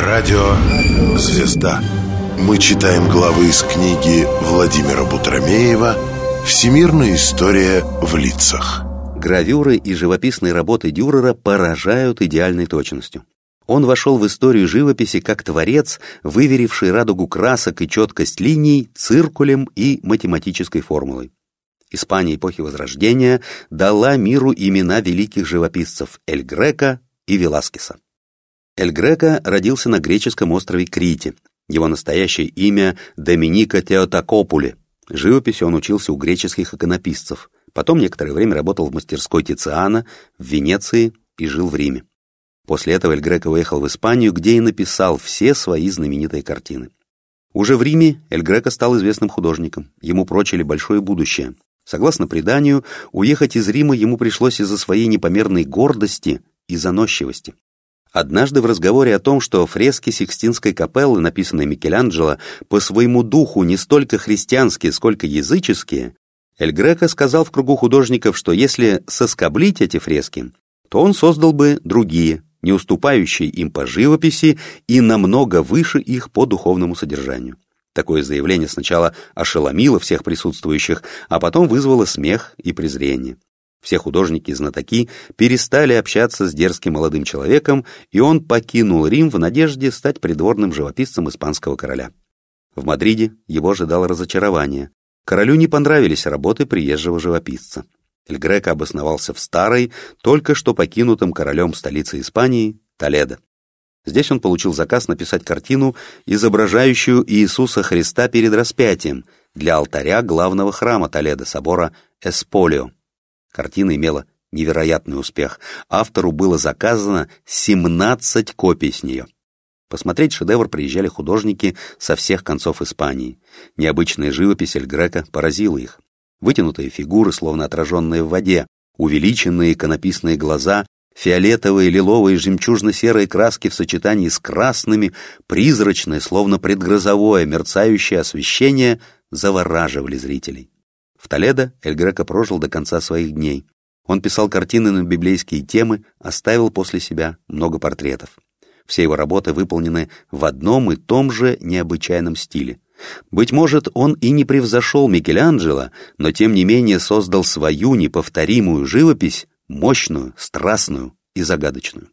Радио «Звезда». Мы читаем главы из книги Владимира Бутромеева «Всемирная история в лицах». Гравюры и живописные работы Дюрера поражают идеальной точностью. Он вошел в историю живописи как творец, выверивший радугу красок и четкость линий циркулем и математической формулой. Испания эпохи Возрождения дала миру имена великих живописцев Эль Грека и Веласкеса. Эль Грека родился на греческом острове Крите. Его настоящее имя Доминика Теотакопули. Живописи он учился у греческих иконописцев. Потом некоторое время работал в мастерской Тициана в Венеции и жил в Риме. После этого Эль Греко уехал в Испанию, где и написал все свои знаменитые картины. Уже в Риме Эль Греко стал известным художником. Ему прочили большое будущее. Согласно преданию, уехать из Рима ему пришлось из-за своей непомерной гордости и заносчивости. Однажды в разговоре о том, что фрески Сикстинской капеллы, написанные Микеланджело, по своему духу не столько христианские, сколько языческие, Эль Греко сказал в кругу художников, что если соскоблить эти фрески, то он создал бы другие, не уступающие им по живописи и намного выше их по духовному содержанию. Такое заявление сначала ошеломило всех присутствующих, а потом вызвало смех и презрение. Все художники и знатоки перестали общаться с дерзким молодым человеком, и он покинул Рим в надежде стать придворным живописцем испанского короля. В Мадриде его ожидало разочарование. Королю не понравились работы приезжего живописца. Эль Греко обосновался в старой, только что покинутом королем столице Испании, Толедо. Здесь он получил заказ написать картину, изображающую Иисуса Христа перед распятием, для алтаря главного храма Толедо, собора Эсполио. Картина имела невероятный успех. Автору было заказано 17 копий с нее. Посмотреть шедевр приезжали художники со всех концов Испании. Необычная живопись Эль Грека поразила их. Вытянутые фигуры, словно отраженные в воде, увеличенные иконописные глаза, фиолетовые, лиловые, жемчужно-серые краски в сочетании с красными, призрачное, словно предгрозовое, мерцающее освещение завораживали зрителей. В Толедо Эль Греко прожил до конца своих дней. Он писал картины на библейские темы, оставил после себя много портретов. Все его работы выполнены в одном и том же необычайном стиле. Быть может, он и не превзошел Микеланджело, но тем не менее создал свою неповторимую живопись, мощную, страстную и загадочную.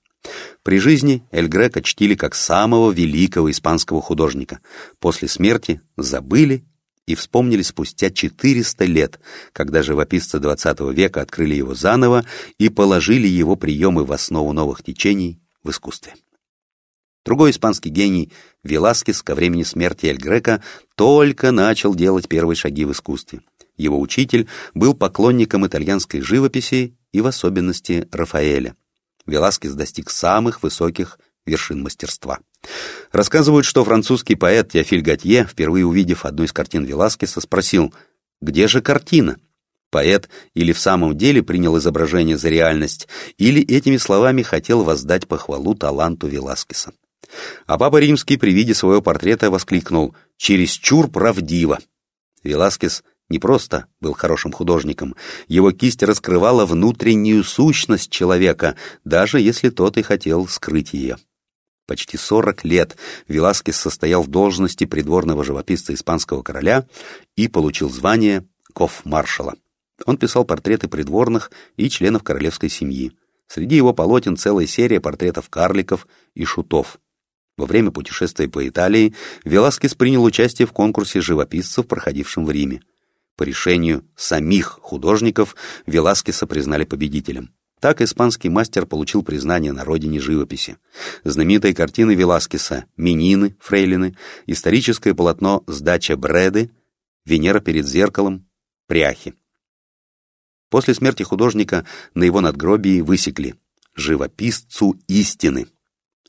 При жизни Эль Греко чтили как самого великого испанского художника. После смерти забыли и вспомнили спустя 400 лет, когда живописцы XX века открыли его заново и положили его приемы в основу новых течений в искусстве. Другой испанский гений, Веласкес, ко времени смерти Эль Грека, только начал делать первые шаги в искусстве. Его учитель был поклонником итальянской живописи и в особенности Рафаэля. Веласкес достиг самых высоких вершин мастерства. Рассказывают, что французский поэт Теофиль Готье, впервые увидев одну из картин Веласкеса, спросил «Где же картина?» Поэт или в самом деле принял изображение за реальность, или этими словами хотел воздать похвалу таланту Веласкеса. А папа римский при виде своего портрета воскликнул «Чересчур правдиво!». Веласкес не просто был хорошим художником, его кисть раскрывала внутреннюю сущность человека, даже если тот и хотел скрыть ее. Почти 40 лет Веласкес состоял в должности придворного живописца испанского короля и получил звание коф-маршала. Он писал портреты придворных и членов королевской семьи. Среди его полотен целая серия портретов карликов и шутов. Во время путешествия по Италии Веласкес принял участие в конкурсе живописцев, проходившем в Риме. По решению самих художников Веласкеса признали победителем. Так испанский мастер получил признание на родине живописи. Знаменитые картины Веласкеса «Минины», «Фрейлины», историческое полотно «Сдача Бреды», «Венера перед зеркалом», «Пряхи». После смерти художника на его надгробии высекли «Живописцу истины».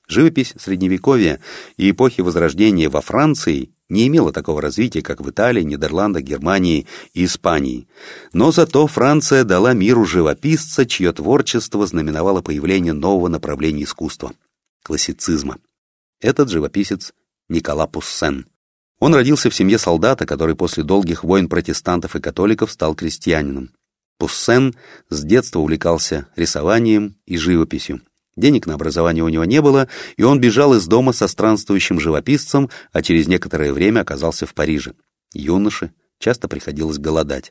Живопись Средневековья и эпохи Возрождения во Франции не имела такого развития, как в Италии, Нидерландах, Германии и Испании. Но зато Франция дала миру живописца, чье творчество знаменовало появление нового направления искусства — классицизма. Этот живописец Никола Пуссен. Он родился в семье солдата, который после долгих войн протестантов и католиков стал крестьянином. Пуссен с детства увлекался рисованием и живописью. Денег на образование у него не было, и он бежал из дома со странствующим живописцем, а через некоторое время оказался в Париже. Юноше часто приходилось голодать.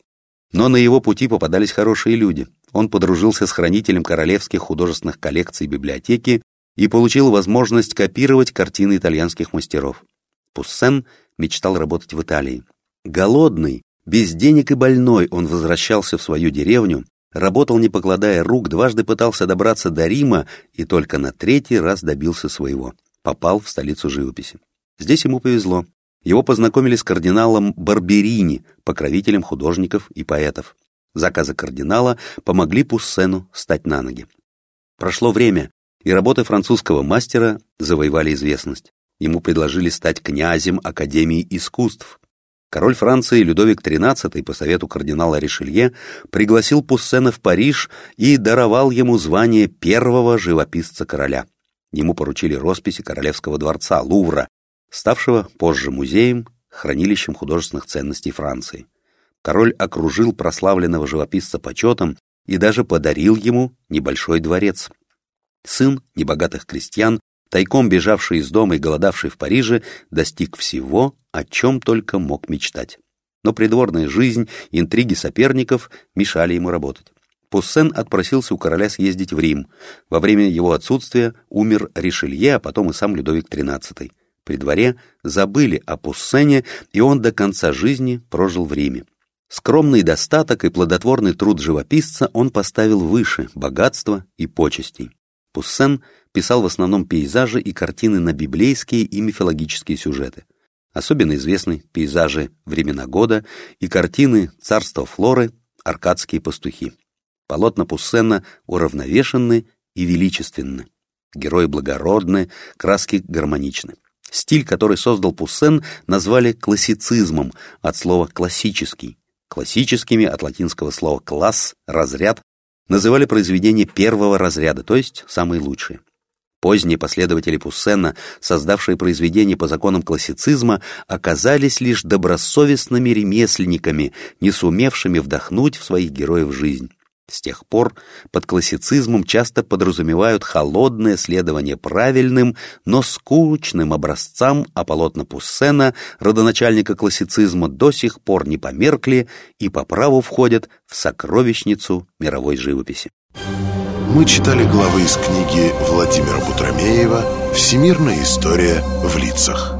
Но на его пути попадались хорошие люди. Он подружился с хранителем королевских художественных коллекций библиотеки и получил возможность копировать картины итальянских мастеров. Пуссен мечтал работать в Италии. Голодный, без денег и больной он возвращался в свою деревню, работал не покладая рук, дважды пытался добраться до Рима и только на третий раз добился своего. Попал в столицу живописи. Здесь ему повезло. Его познакомили с кардиналом Барберини, покровителем художников и поэтов. Заказы кардинала помогли Пуссену стать на ноги. Прошло время, и работы французского мастера завоевали известность. Ему предложили стать князем Академии искусств. Король Франции Людовик XIII по совету кардинала Ришелье пригласил Пуссена в Париж и даровал ему звание первого живописца короля. Ему поручили росписи Королевского дворца Лувра, ставшего позже музеем, хранилищем художественных ценностей Франции. Король окружил прославленного живописца почетом и даже подарил ему небольшой дворец. Сын небогатых крестьян тайком бежавший из дома и голодавший в Париже, достиг всего, о чем только мог мечтать. Но придворная жизнь, интриги соперников мешали ему работать. Пуссен отпросился у короля съездить в Рим. Во время его отсутствия умер Ришелье, а потом и сам Людовик XIII. При дворе забыли о Пуссене, и он до конца жизни прожил в Риме. Скромный достаток и плодотворный труд живописца он поставил выше богатства и почестей. Пуссен писал в основном пейзажи и картины на библейские и мифологические сюжеты. Особенно известны пейзажи «Времена года» и картины «Царство Флоры», «Аркадские пастухи». Полотна Пуссена уравновешенны и величественны. Герои благородны, краски гармоничны. Стиль, который создал Пуссен, назвали классицизмом, от слова «классический». Классическими от латинского слова «класс» — «разряд» называли произведения первого разряда, то есть самые лучшие. Поздние последователи Пуссена, создавшие произведения по законам классицизма, оказались лишь добросовестными ремесленниками, не сумевшими вдохнуть в своих героев жизнь. С тех пор под классицизмом часто подразумевают холодное следование правильным, но скучным образцам, а полотна Пуссена, родоначальника классицизма, до сих пор не померкли и по праву входят в сокровищницу мировой живописи. Мы читали главы из книги Владимира Бутромеева «Всемирная история в лицах».